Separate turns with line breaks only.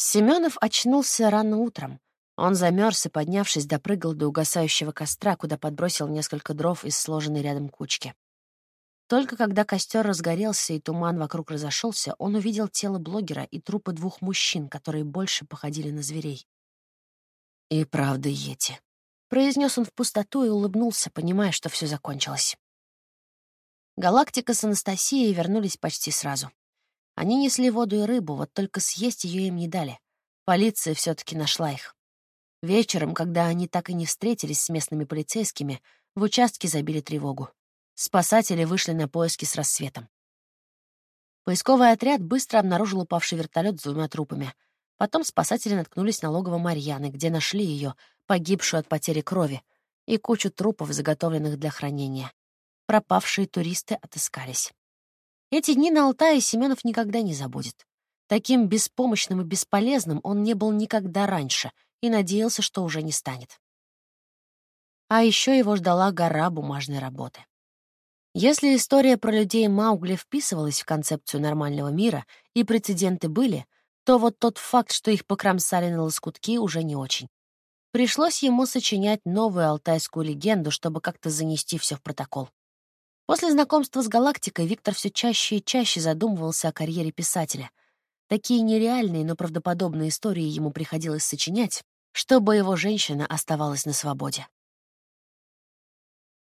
Семенов очнулся рано утром. Он замерз и, поднявшись, допрыгал до угасающего костра, куда подбросил несколько дров из сложенной рядом кучки. Только когда костер разгорелся и туман вокруг разошелся, он увидел тело блогера и трупы двух мужчин, которые больше походили на зверей. «И правда, Йети», — произнес он в пустоту и улыбнулся, понимая, что все закончилось. Галактика с Анастасией вернулись почти сразу. Они несли воду и рыбу, вот только съесть ее им не дали. Полиция все таки нашла их. Вечером, когда они так и не встретились с местными полицейскими, в участке забили тревогу. Спасатели вышли на поиски с рассветом. Поисковый отряд быстро обнаружил упавший вертолет с двумя трупами. Потом спасатели наткнулись на логово Марьяны, где нашли ее, погибшую от потери крови, и кучу трупов, заготовленных для хранения. Пропавшие туристы отыскались. Эти дни на Алтае Семенов никогда не забудет. Таким беспомощным и бесполезным он не был никогда раньше и надеялся, что уже не станет. А еще его ждала гора бумажной работы. Если история про людей Маугли вписывалась в концепцию нормального мира и прецеденты были, то вот тот факт, что их покромсали на лоскутки, уже не очень. Пришлось ему сочинять новую алтайскую легенду, чтобы как-то занести все в протокол. После знакомства с галактикой Виктор все чаще и чаще задумывался о карьере писателя. Такие нереальные, но правдоподобные истории ему приходилось сочинять, чтобы его женщина оставалась на свободе.